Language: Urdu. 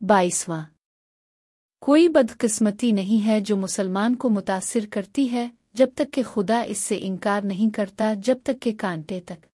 بائیسواں۔ کوئی بدقسمتی نہیں ہے جو مسلمان کو متاثر کرتی ہے جب تک کہ خدا اس سے انکار نہیں کرتا جب تک کہ کانٹے تک۔